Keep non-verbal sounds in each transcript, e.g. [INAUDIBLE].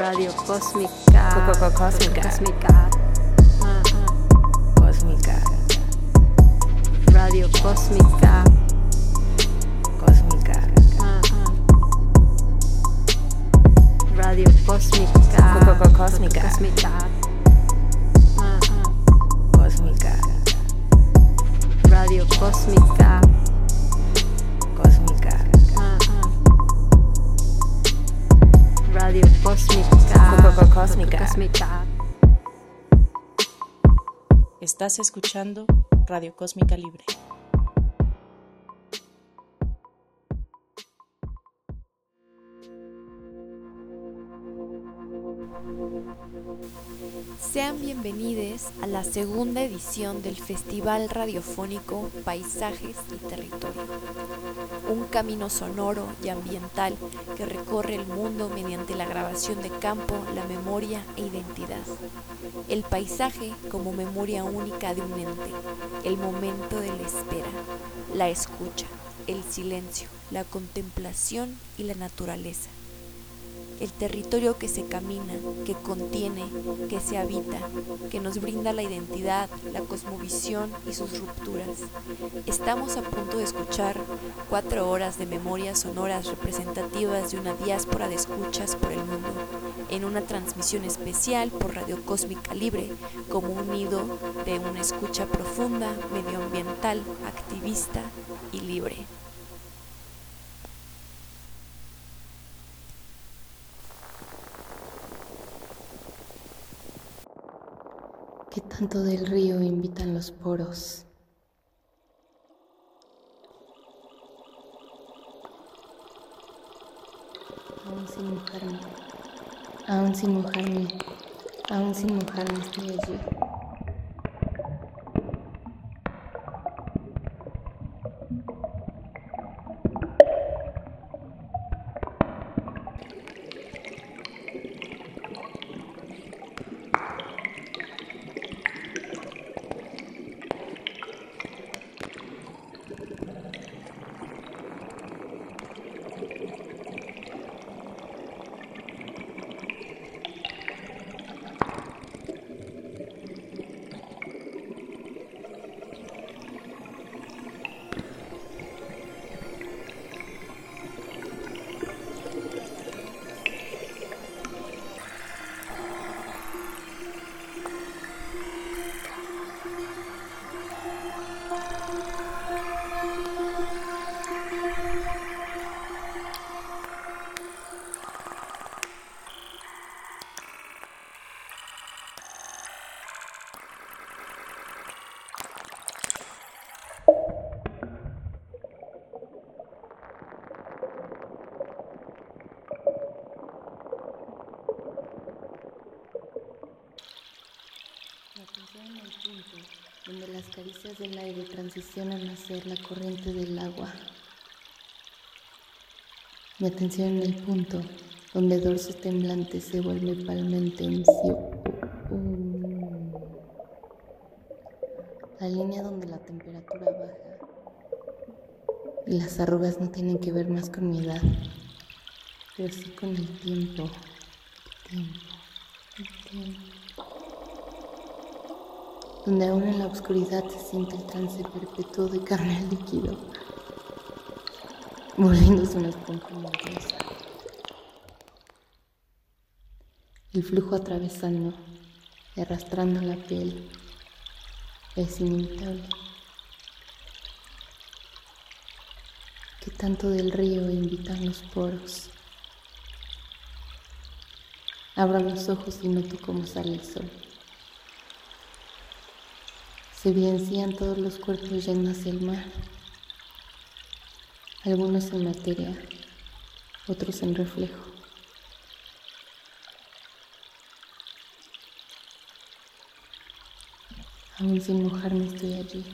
Radio Cósmica. Coco Cósmica. Cósmica. Ah, ah. Cósmica. Radio Cósmica. Cósmica. Ah, ah. Radio Cósmica. Cósmica. Cósmica. Cósmica. Radio. Cósmica. Estás escuchando Radio Cósmica Libre. A la segunda edición del Festival Radiofónico Paisajes y Territorio, un camino sonoro y ambiental que recorre el mundo mediante la grabación de campo, la memoria e identidad. El paisaje como memoria única de un ente, el momento de la espera, la escucha, el silencio, la contemplación y la naturaleza el territorio que se camina, que contiene, que se habita, que nos brinda la identidad, la cosmovisión y sus rupturas. Estamos a punto de escuchar cuatro horas de memorias sonoras representativas de una diáspora de escuchas por el mundo, en una transmisión especial por Radio Cósmica Libre, como un nido de una escucha profunda, medioambiental, activista y libre. ¿Qué tanto del río invitan los poros? Aún sin mojarme, aún sin mojarme, aún sin mojarme estoy allí. Caricias del aire transicionan a ser la corriente del agua. Mi atención en el punto donde dorso temblante se vuelve palmente en. La línea donde la temperatura baja y las arrugas no tienen que ver más con mi edad, pero sí con el tiempo. El tiempo. El tiempo donde aún en la oscuridad se siente el trance perpetuo de carne al líquido, volviéndose una esponja nerviosa. El flujo atravesando arrastrando la piel es inimitable. ¿Qué tanto del río invitan los poros? Abro los ojos y noto cómo sale el sol. Se evidencian todos los cuerpos hacia el mar, algunos en materia, otros en reflejo. Aún sin mojarme estoy allí.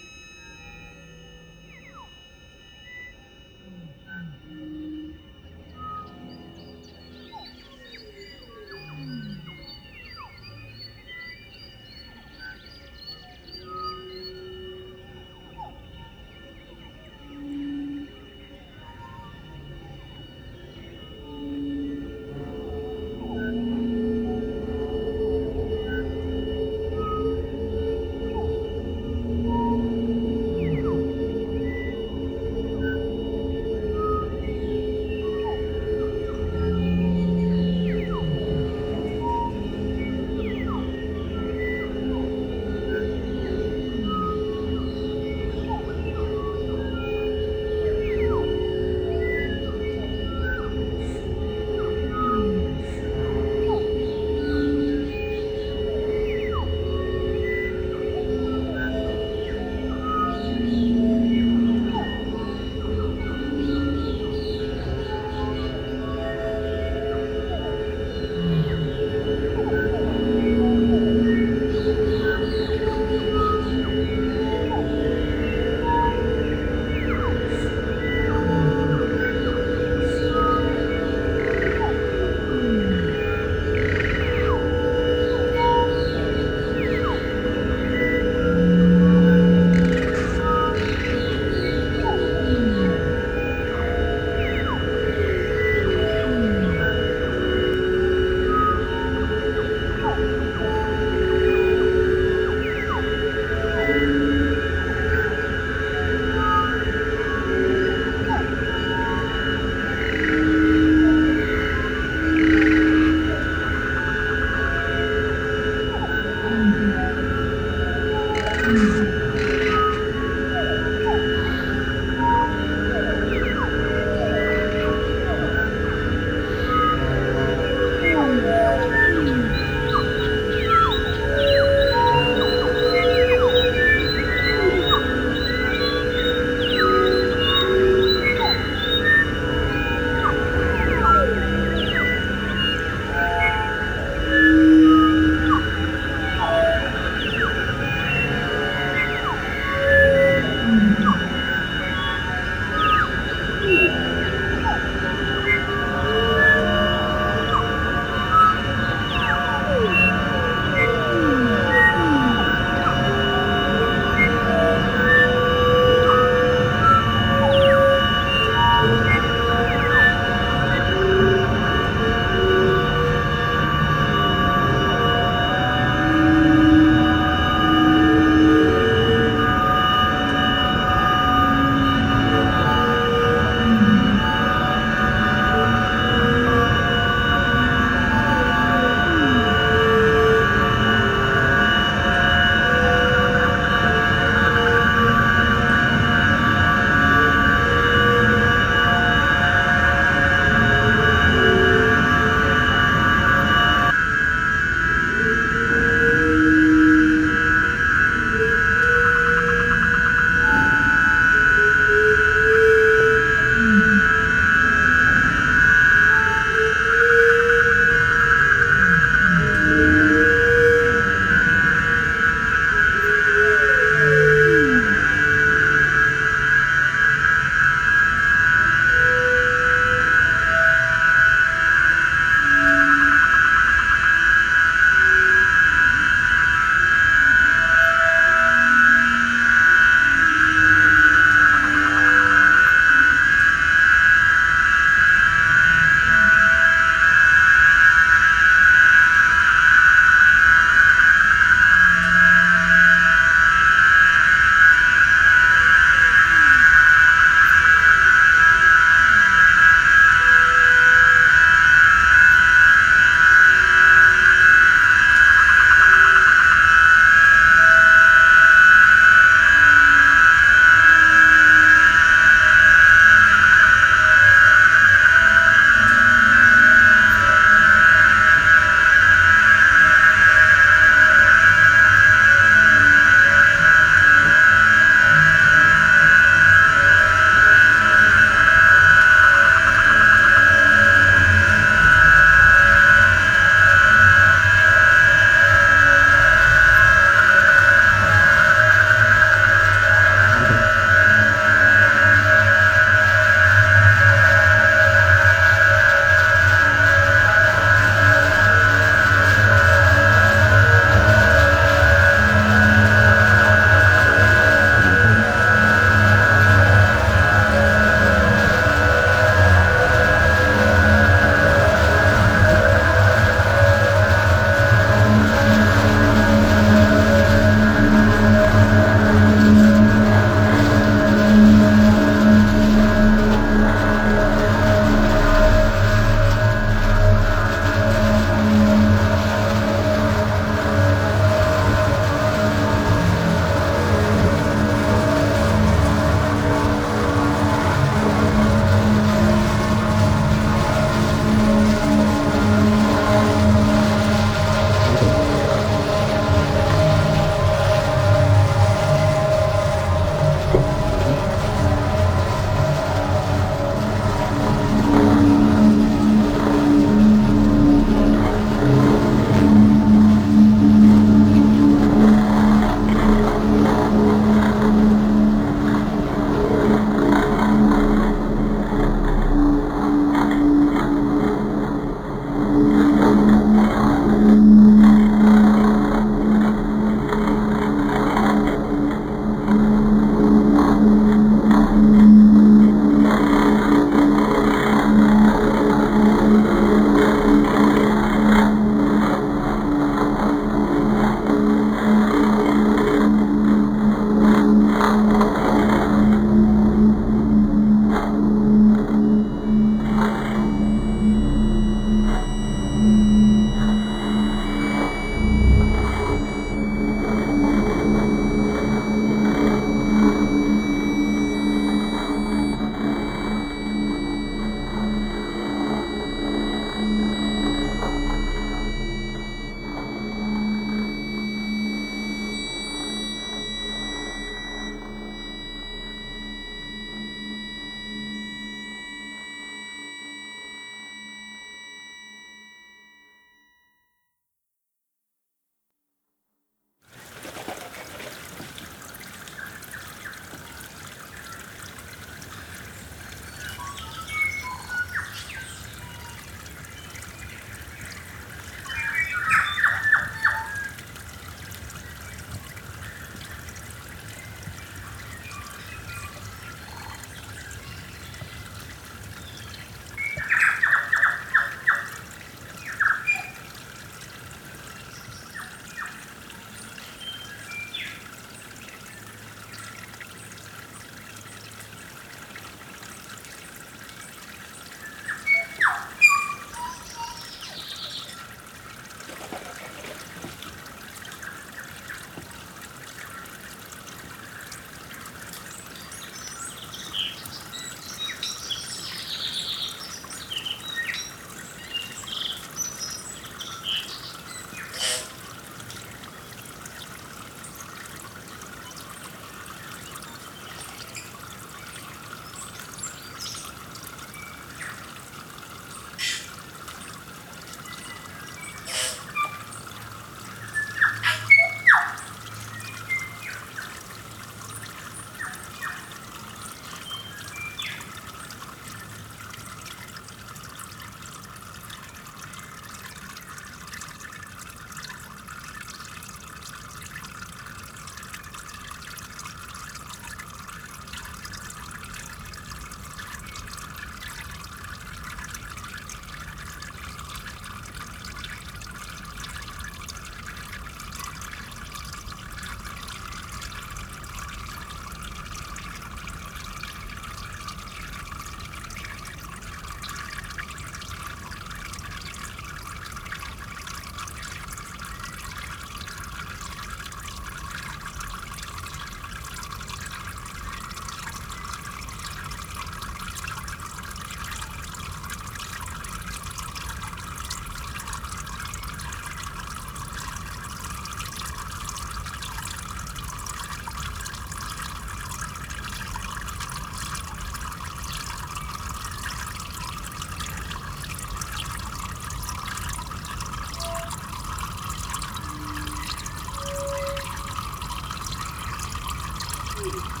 Thank you.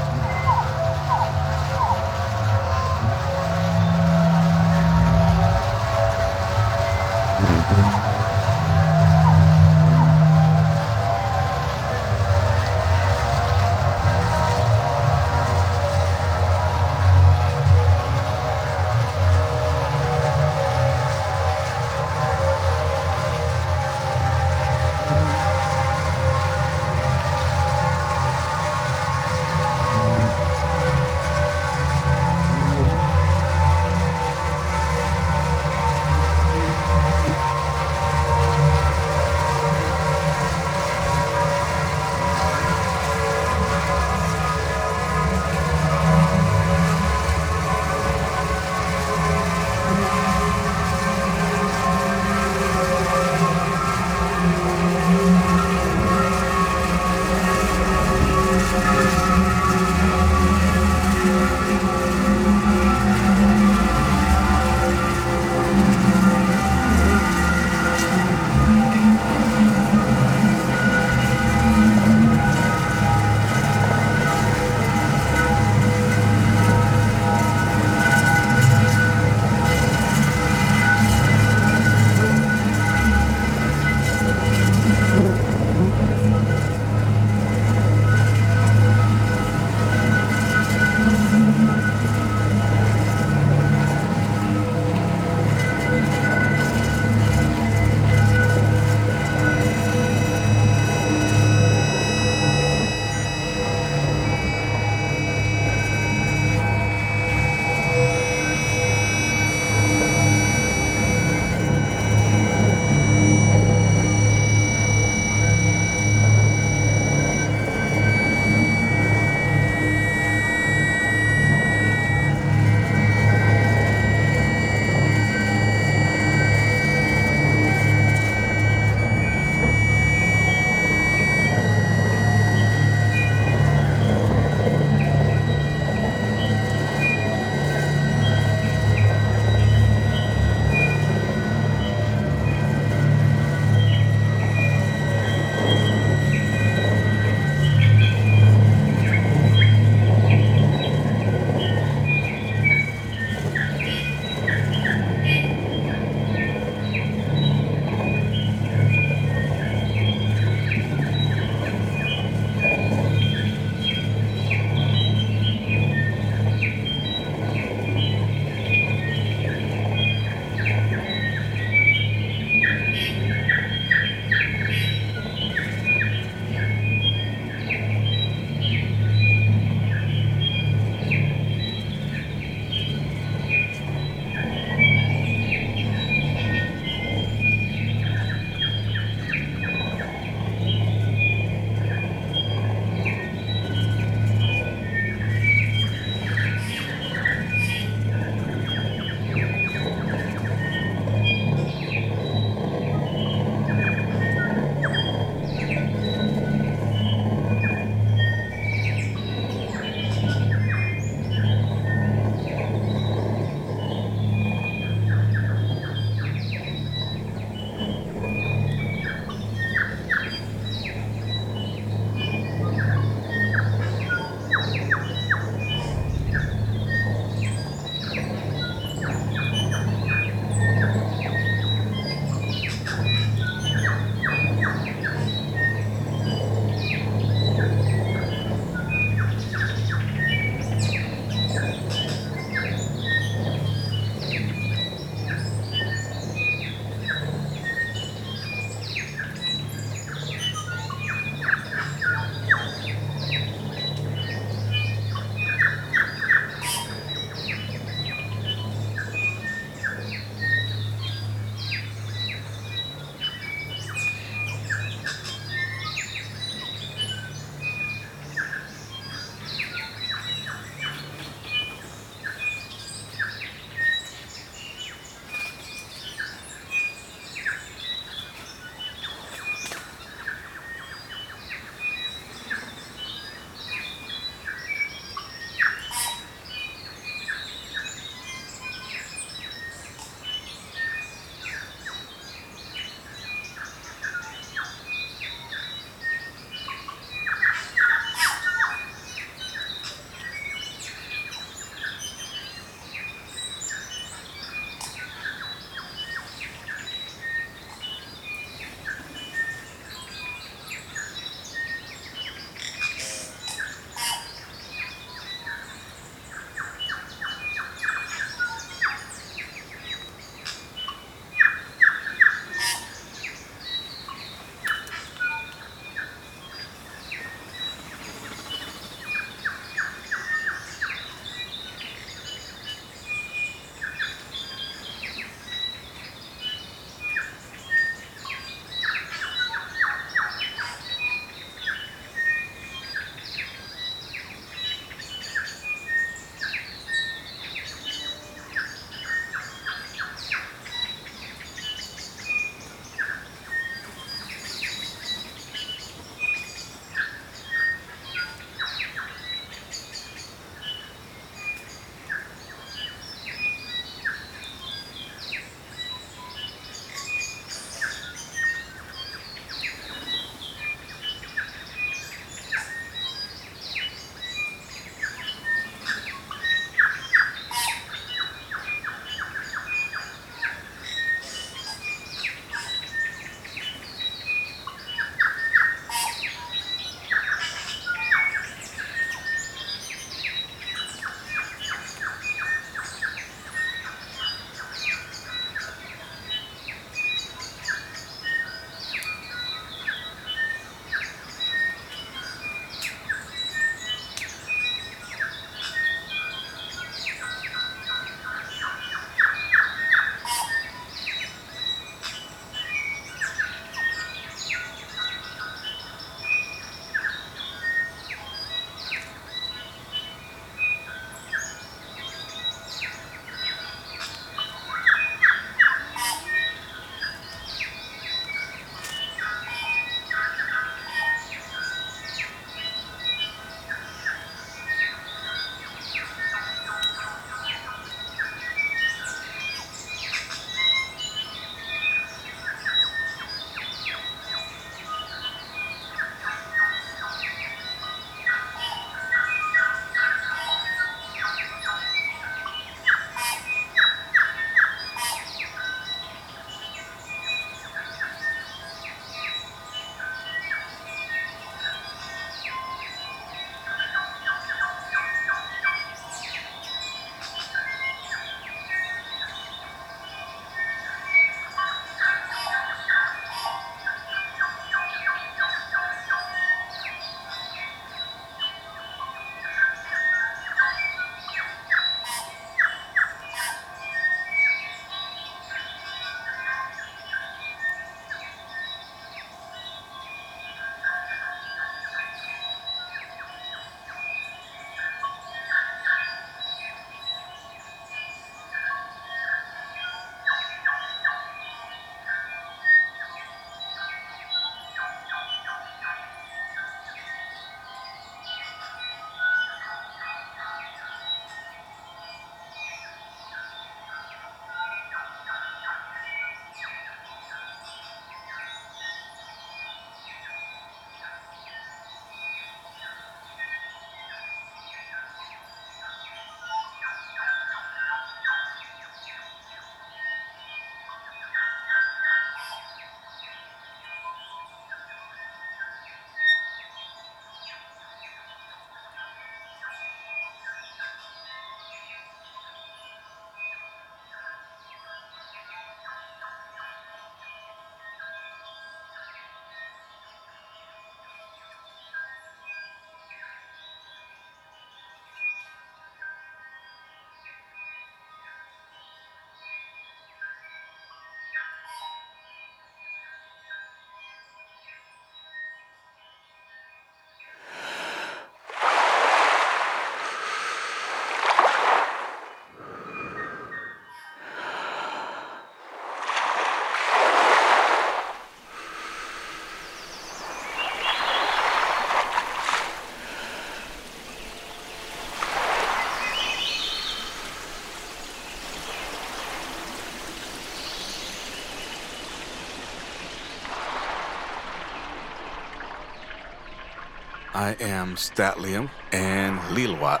I am St'at'imc and Lilwat.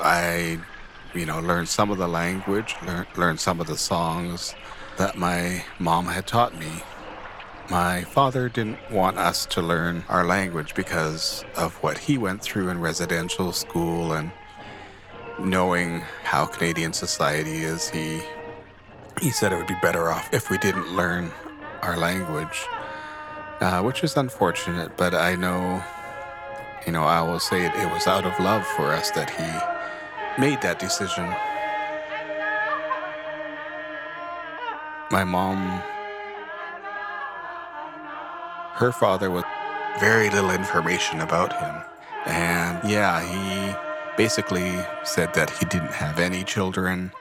I, you know, learned some of the language, learned, learned some of the songs that my mom had taught me. My father didn't want us to learn our language because of what he went through in residential school and knowing how Canadian society is, he he said it would be better off if we didn't learn our language, uh, which is unfortunate. But I know, you know, I will say it, it was out of love for us that he made that decision. My mom, her father was very little information about him. And yeah, he basically said that he didn't have any children.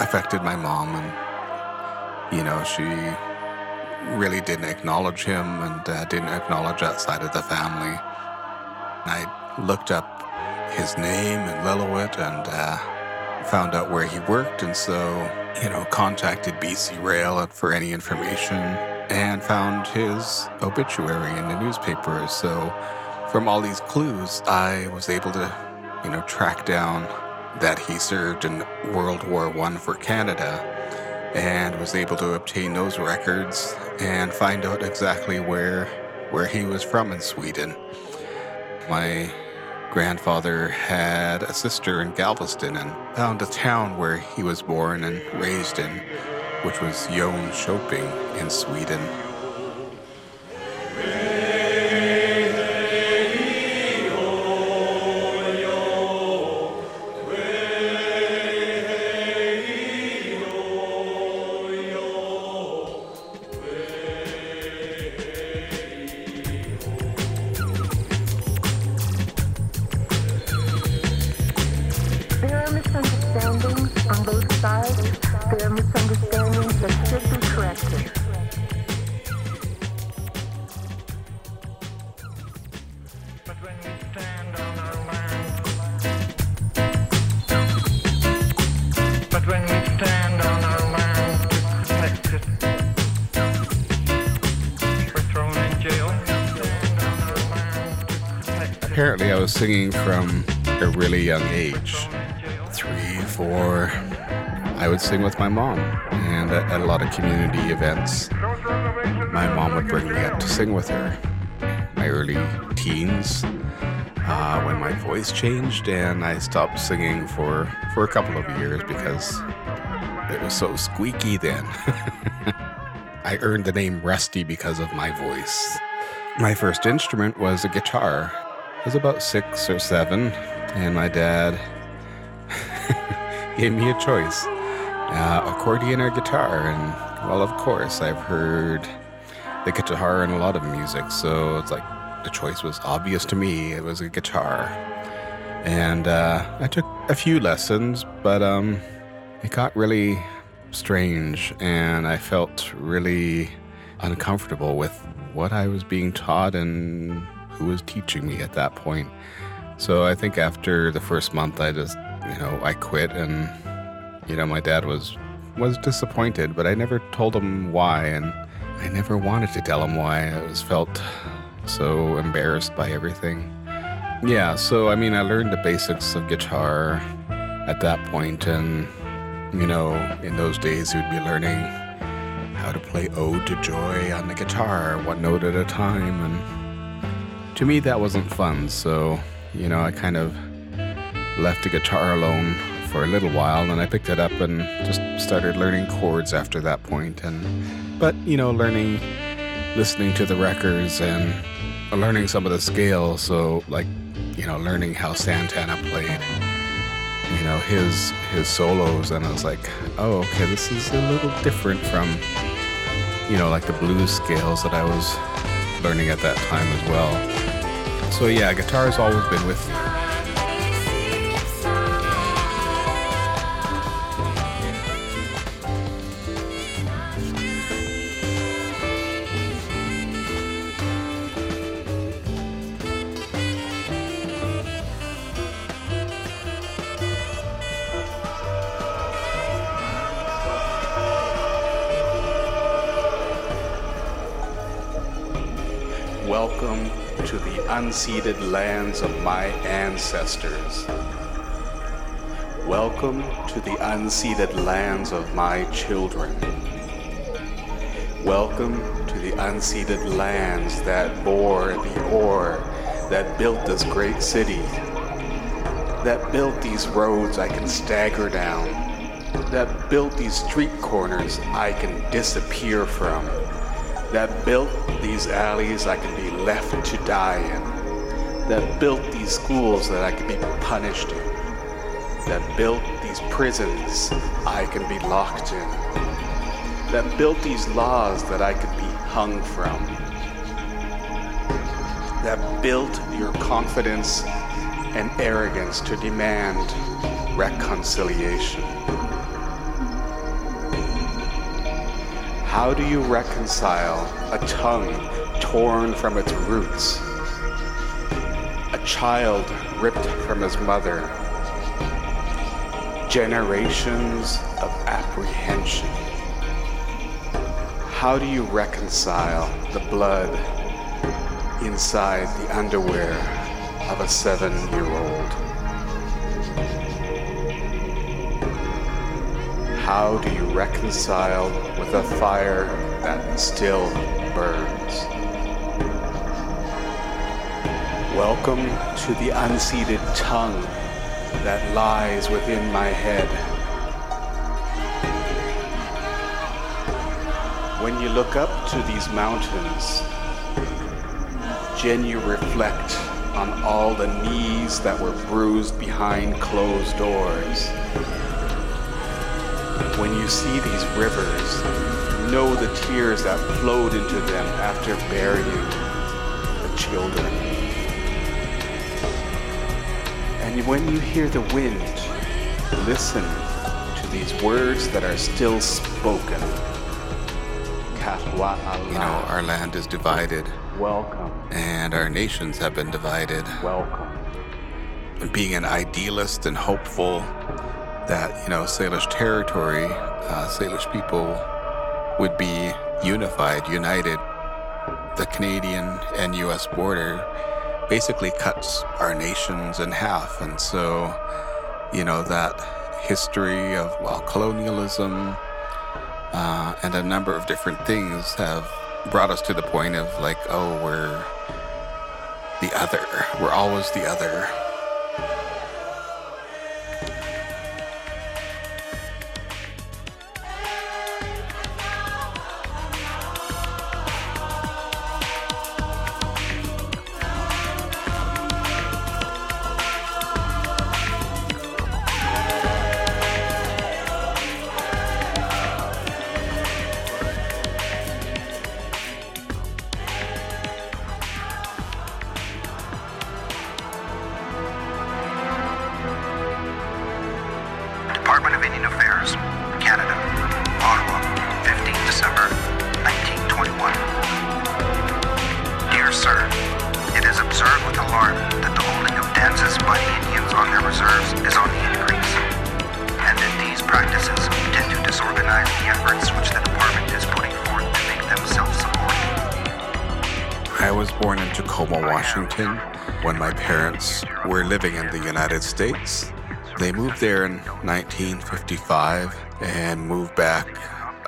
Affected my mom, and you know, she really didn't acknowledge him and uh, didn't acknowledge that side of the family. I looked up his name in Lillooet and uh, found out where he worked, and so, you know, contacted BC Rail for any information and found his obituary in the newspaper. So, from all these clues, I was able to, you know, track down that he served in World War One for Canada and was able to obtain those records and find out exactly where where he was from in Sweden. My grandfather had a sister in Galveston and found a town where he was born and raised in, which was Jönköping in Sweden. Singing from a really young age. three, four, I would sing with my mom. And at, at a lot of community events, my mom would bring me up to sing with her. My early teens, uh, when my voice changed and I stopped singing for, for a couple of years because it was so squeaky then. [LAUGHS] I earned the name Rusty because of my voice. My first instrument was a guitar. I was about six or seven, and my dad [LAUGHS] gave me a choice uh, accordion or guitar. And, well, of course, I've heard the guitar in a lot of music, so it's like the choice was obvious to me. It was a guitar. And uh, I took a few lessons, but um, it got really strange, and I felt really uncomfortable with what I was being taught and who was teaching me at that point. So I think after the first month, I just, you know, I quit, and you know, my dad was was disappointed, but I never told him why, and I never wanted to tell him why. I was felt so embarrassed by everything. Yeah, so I mean, I learned the basics of guitar at that point, and you know, in those days, you'd be learning how to play Ode to Joy on the guitar, one note at a time, and to me, that wasn't fun. So, you know, I kind of left the guitar alone for a little while, and I picked it up and just started learning chords after that point. And but you know, learning, listening to the records and learning some of the scales. So like, you know, learning how Santana played, you know, his his solos, and I was like, oh, okay, this is a little different from, you know, like the blues scales that I was learning at that time as well. So yeah, guitar's always been with me. Unceded lands of my ancestors. Welcome to the unceded lands of my children. Welcome to the unceded lands that bore the ore that built this great city, that built these roads I can stagger down, that built these street corners I can disappear from, that built these alleys I can be left to die in, that built these schools that I can be punished in, that built these prisons I can be locked in, that built these laws that I could be hung from, that built your confidence and arrogance to demand reconciliation. How do you reconcile a tongue torn from its roots? A child ripped from his mother? Generations of apprehension. How do you reconcile the blood inside the underwear of a seven year old? How do you reconcile with a fire that still burns? Welcome to the unseated tongue that lies within my head. When you look up to these mountains, Jen, you reflect on all the knees that were bruised behind closed doors. When you see these rivers, know the tears that flowed into them after burying the children. And when you hear the wind, listen to these words that are still spoken. You know, our land is divided Welcome, and our nations have been divided. welcome. And being an idealist and hopeful that, you know, Salish territory, uh, Salish people would be unified, united. The Canadian and US border basically cuts our nations in half. And so, you know, that history of, well, colonialism uh, and a number of different things have brought us to the point of like, oh, we're the other. We're always the other. States. They moved there in 1955 and moved back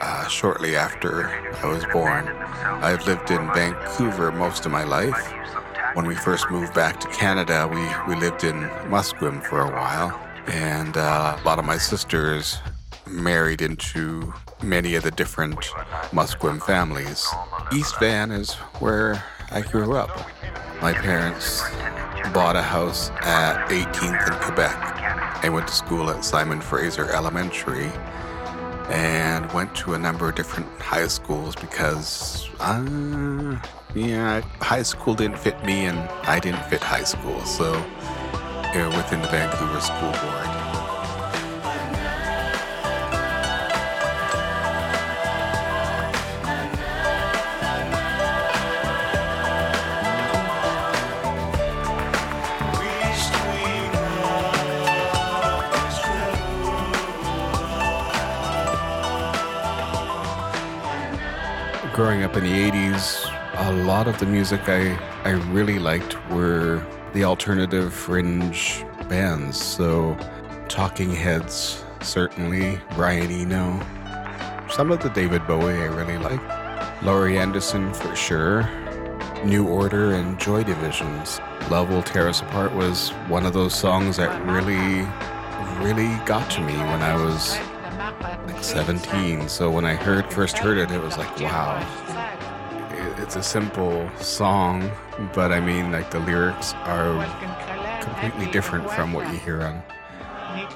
uh, shortly after I was born. I've lived in Vancouver most of my life. When we first moved back to Canada, we, we lived in Musqueam for a while, and uh, a lot of my sisters married into many of the different Musqueam families. East Van is where I grew up. My parents bought a house at 18th in Quebec. I went to school at Simon Fraser Elementary and went to a number of different high schools because, uh, yeah, high school didn't fit me and I didn't fit high school. So, you know, within the Vancouver School Board. Growing up in the 80s, a lot of the music I, I really liked were the alternative fringe bands. So, Talking Heads, certainly, Brian Eno. Some of the David Bowie I really like. Laurie Anderson for sure. New Order and Joy Divisions. Love Will Tear Us Apart was one of those songs that really, really got to me when I was 17. So when I heard first heard it, it was like, wow. It's a simple song, but I mean, like the lyrics are completely different from what you hear on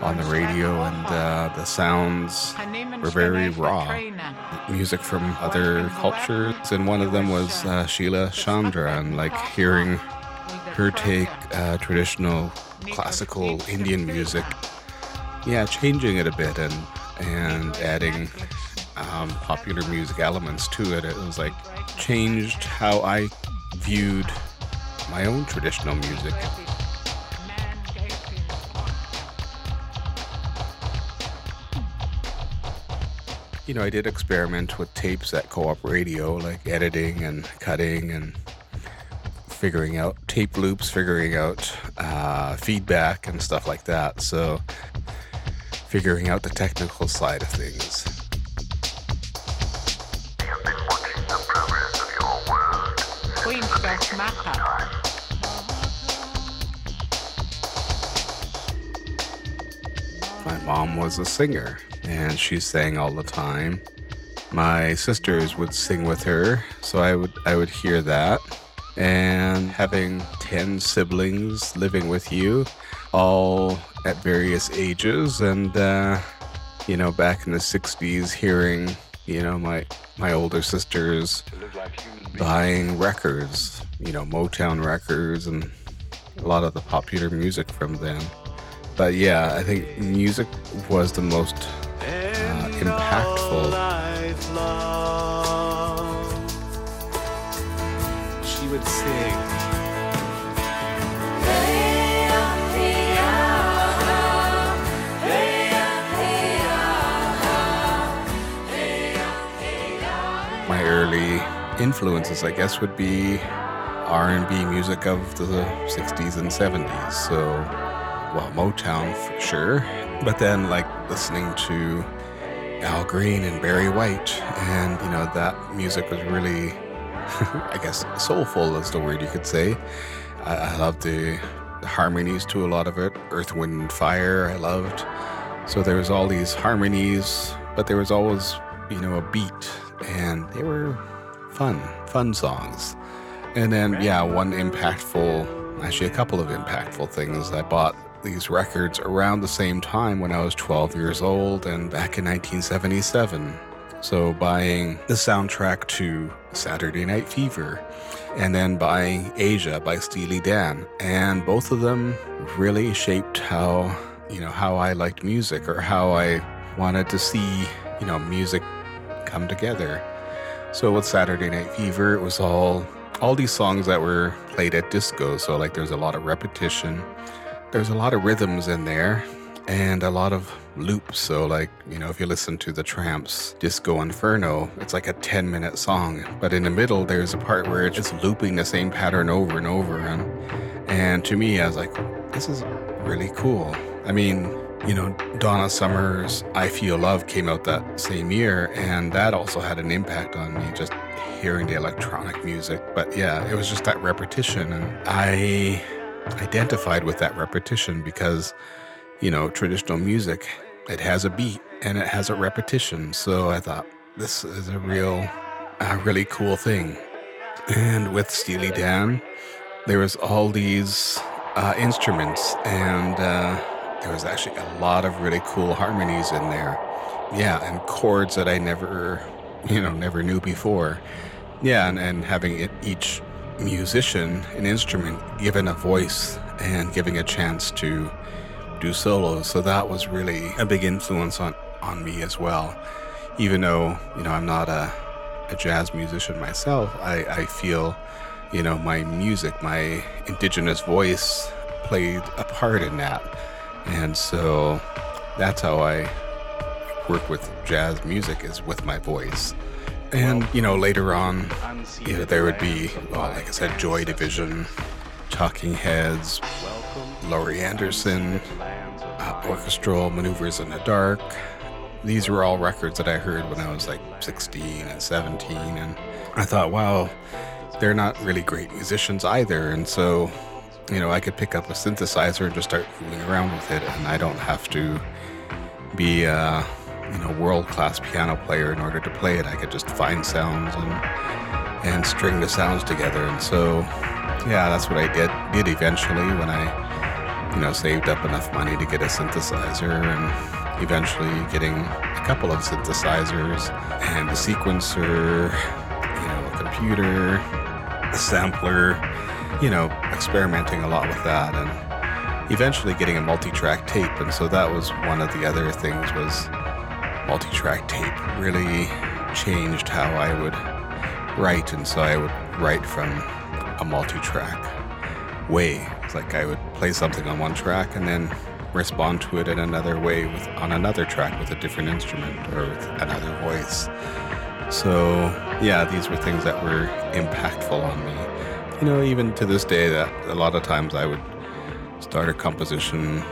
on the radio, and uh, the sounds were very raw. Music from other cultures, and one of them was uh, Sheila Chandra, and like hearing her take uh, traditional classical Indian music, yeah, changing it a bit and and adding um, popular music elements to it. It was like changed how I viewed my own traditional music. You know, I did experiment with tapes at Co op Radio, like editing and cutting and figuring out tape loops, figuring out uh, feedback and stuff like that. So, figuring out the technical side of things. My mom was a singer and she sang all the time. My sisters would sing with her, so I would I would hear that. And having 10 siblings living with you, all at various ages and uh, you know, back in the 60s hearing, you know, my my older sisters buying records, you know, Motown records and a lot of the popular music from then. But yeah, I think music was the most uh, impactful. Influences, I guess, would be R&B music of the 60s and 70s. So, well, Motown for sure, but then like listening to Al Green and Barry White, and you know that music was really, [LAUGHS] I guess, soulful is the word you could say. I, I loved the, the harmonies to a lot of it. Earth, Wind, Fire, I loved. So there was all these harmonies, but there was always, you know, a beat, and they were fun, fun songs. And then, yeah, one impactful, actually, a couple of impactful things. I bought these records around the same time when I was 12 years old and back in 1977. So, buying the soundtrack to Saturday Night Fever and then buying Aja by Steely Dan. And both of them really shaped how, you know, how I liked music or how I wanted to see, you know, music come together. So with Saturday Night Fever, it was all all these songs that were played at disco. So like there's a lot of repetition. There's a lot of rhythms in there and a lot of loops. So like, you know, if you listen to the Trammps Disco Inferno, it's like a 10 minute song. But in the middle there's a part where it's just looping the same pattern over and over and and to me I was like, this is really cool. I mean, you know, Donna Summer's I Feel Love came out that same year, and that also had an impact on me, just hearing the electronic music. But yeah, it was just that repetition, and I identified with that repetition because, you know, traditional music, it has a beat and it has a repetition. So I thought, this is a real, a really cool thing. And with Steely Dan, there was all these uh, instruments and uh, there was actually a lot of really cool harmonies in there. Yeah, and chords that I never, you know, never knew before. Yeah, and, and having it, each musician, an instrument, given a voice and giving a chance to do solos. So that was really a big influence on, on me as well. Even though, you know, I'm not a, a jazz musician myself, I, I feel, you know, my music, my indigenous voice played a part in that. And so that's how I work with jazz music is with my voice. And, you know, later on, you know, there would be, well, like I said, Joy Division, Talking Heads, Laurie Anderson, uh, Orchestral Maneuvers in the Dark. These were all records that I heard when I was like 16 and 17. And I thought, wow, they're not really great musicians either. And so, you know, I could pick up a synthesizer and just start fooling around with it. And I don't have to be a, you know, world class piano player in order to play it. I could just find sounds and, and string the sounds together. And so, yeah, that's what I did, did eventually when I, you know, saved up enough money to get a synthesizer and eventually getting a couple of synthesizers and a sequencer, you know, a computer, a sampler, you know, experimenting a lot with that and eventually getting a multi-track tape. And so that was one of the other things was multi-track tape really changed how I would write. And so I would write from a multi-track way. It's like I would play something on one track and then respond to it in another way with on another track with a different instrument or with another voice. So yeah, these were things that were impactful on me. You know, even to this day, that a lot of times I would start a composition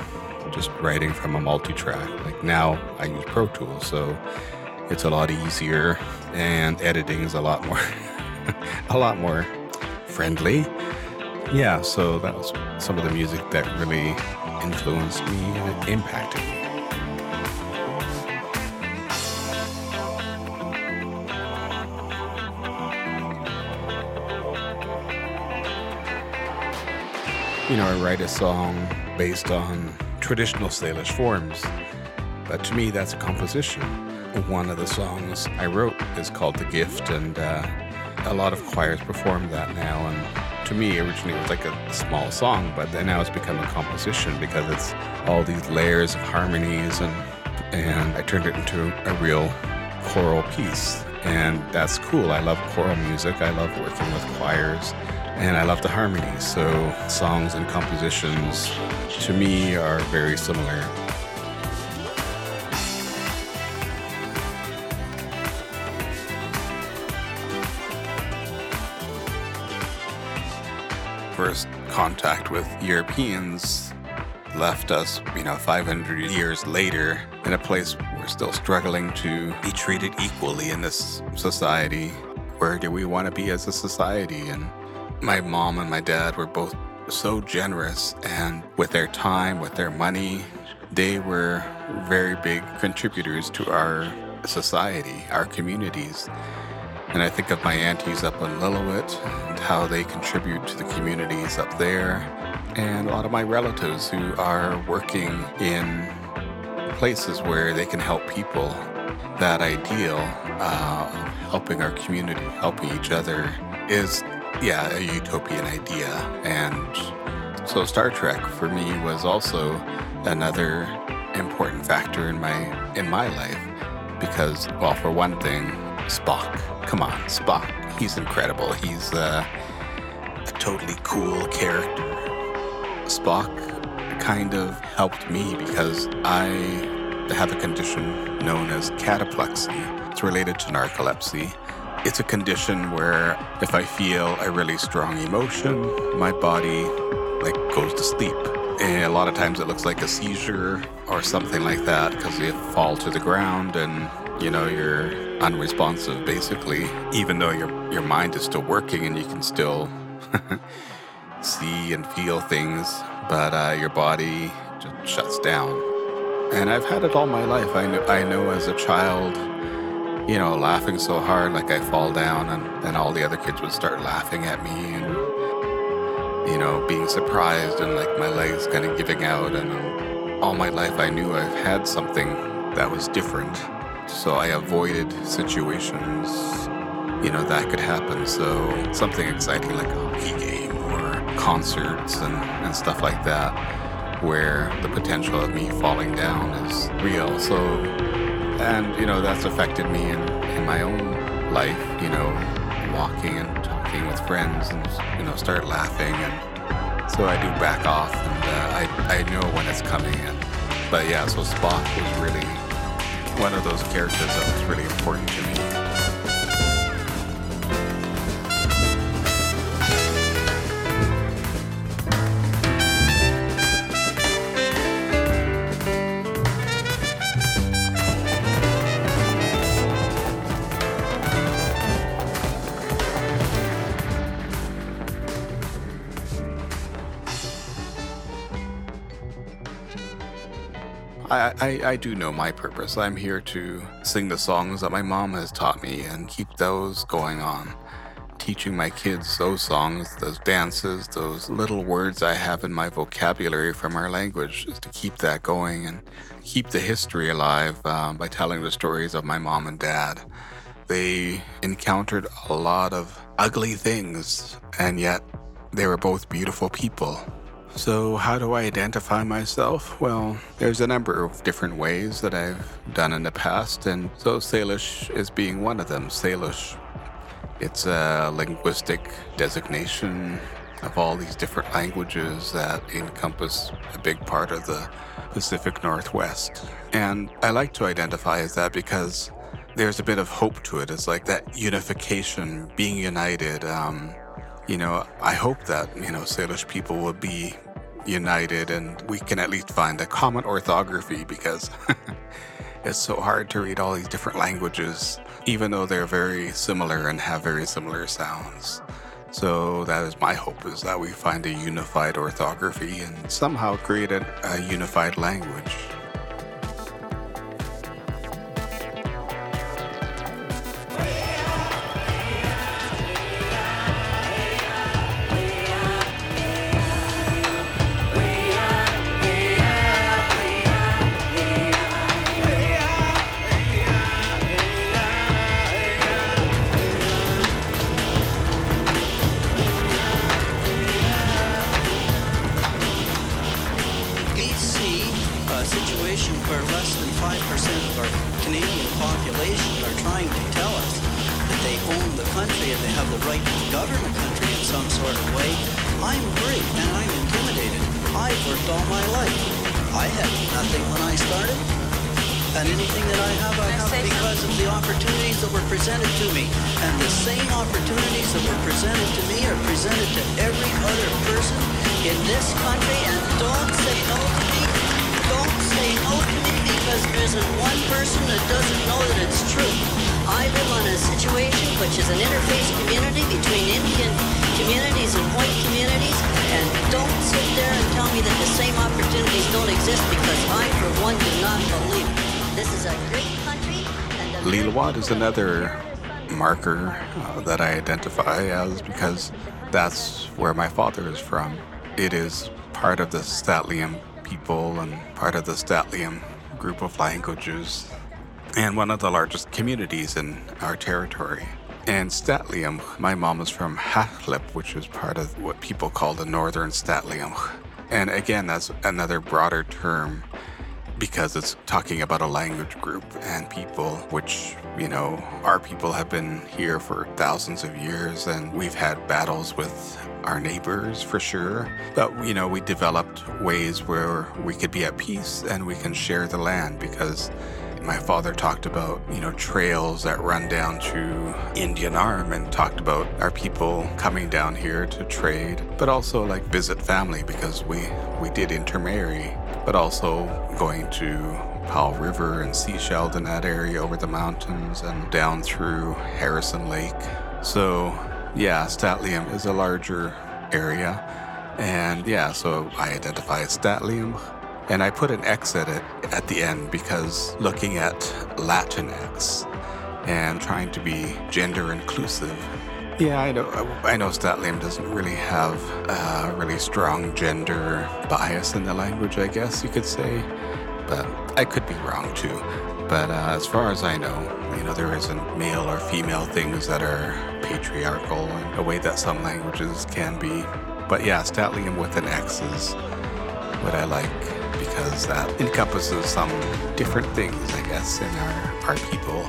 just writing from a multi-track. Like now, I use Pro Tools, so it's a lot easier, and editing is a lot more, [LAUGHS] a lot more friendly. Yeah, so that was some of the music that really influenced me and impacted me. You know, I write a song based on traditional Salish forms, but to me, that's a composition. One of the songs I wrote is called The Gift, and uh, a lot of choirs perform that now. And to me, originally it was like a small song, but then now it's become a composition because it's all these layers of harmonies, and and I turned it into a real choral piece. And that's cool. I love choral music. I love working with choirs and I love the harmonies. So songs and compositions to me are very similar. First contact with Europeans left us, you know, 500 years later in a place we're still struggling to be treated equally in this society. Where do we want to be as a society? And my mom and my dad were both so generous and with their time, with their money, they were very big contributors to our society, our communities. And I think of my aunties up in Lillooet and how they contribute to the communities up there, and a lot of my relatives who are working in places where they can help people. That ideal uh, helping our community, helping each other, is yeah, a utopian idea. And so Star Trek for me was also another important factor in my in my life because well, for one thing, Spock. Come on, Spock. He's incredible. He's uh, a totally cool character. Spock kind of helped me because I have a condition known as cataplexy. It's related to narcolepsy. It's a condition where if I feel a really strong emotion, my body like goes to sleep. And a lot of times it looks like a seizure or something like that because you fall to the ground and you know you're unresponsive basically, even though your your mind is still working and you can still [LAUGHS] see and feel things, but uh, your body just shuts down. And I've had it all my life. I know, I know as a child, you know, laughing so hard, like I fall down, and then all the other kids would start laughing at me, and you know, being surprised, and like my legs kind of giving out. And all my life, I knew I've had something that was different, so I avoided situations, you know, that could happen. So something exciting like a hockey game or concerts and, and stuff like that, where the potential of me falling down is real. So and you know that's affected me in, in my own life you know walking and talking with friends and you know start laughing. And so i do back off and uh, I, I know when it's coming in. But yeah so spock was really one of those characters that was really important to me I, I, I do know my purpose. I'm here to sing the songs that my mom has taught me and keep those going on. Teaching my kids those songs, those dances, those little words I have in my vocabulary from our language is to keep that going and keep the history alive um, by telling the stories of my mom and dad. They encountered a lot of ugly things, and yet they were both beautiful people. So, how do I identify myself? Well, there's a number of different ways that I've done in the past, and so Salish is being one of them. Salish, it's a linguistic designation of all these different languages that encompass a big part of the Pacific Northwest. And I like to identify as that because there's a bit of hope to it. It's like that unification, being united. Um, you know, I hope that, you know, Salish people will be united and we can at least find a common orthography because [LAUGHS] it's so hard to read all these different languages, even though they're very similar and have very similar sounds. So that is my hope is that we find a unified orthography and somehow create a, a unified language. Father is from. It is part of the St'at'imc people and part of the St'at'imc group of languages and one of the largest communities in our territory. And St'at'imc, my mom is from Xaxli'p, which is part of what people call the Northern St'at'imc. And again, that's another broader term because it's talking about a language group and people, which, you know, our people have been here for thousands of years and we've had battles with our neighbors for sure. But, you know, we developed ways where we could be at peace and we can share the land because my father talked about, you know, trails that run down to Indian Arm and talked about our people coming down here to trade, but also like visit family because we we did intermarry, but also going to Powell River and Sea in that area over the mountains and down through Harrison Lake. So, yeah, St'at'imc is a larger area. And yeah, so I identify as St'at'imc. And I put an X at it at the end because looking at Latinx and trying to be gender inclusive. Yeah, I know. I know St'at'imc doesn't really have a really strong gender bias in the language. I guess you could say, but I could be wrong too. But uh, as far as I know, you know, there isn't male or female things that are patriarchal in a way that some languages can be. But yeah, St'at'imc with an X is what I like because that encompasses some different things, I guess, in our, our people.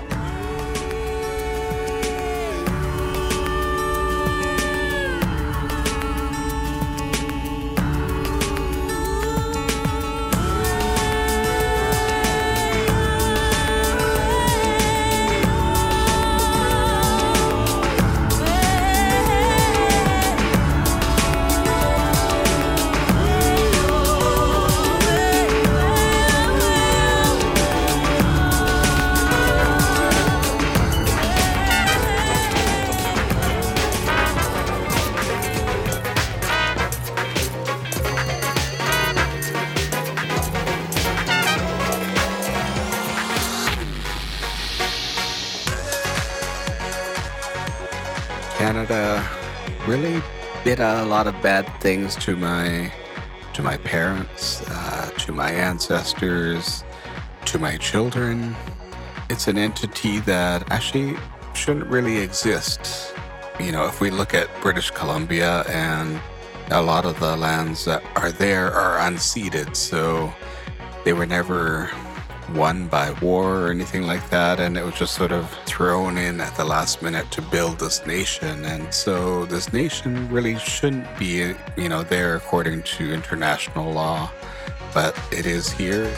Really did a lot of bad things to my to my parents, uh, to my ancestors, to my children. It's an entity that actually shouldn't really exist. You know, if we look at British Columbia and a lot of the lands that are there are unceded, so they were never won by war or anything like that, and it was just sort of thrown in at the last minute to build this nation. And so this nation really shouldn't be, you know, there according to international law, but it is here.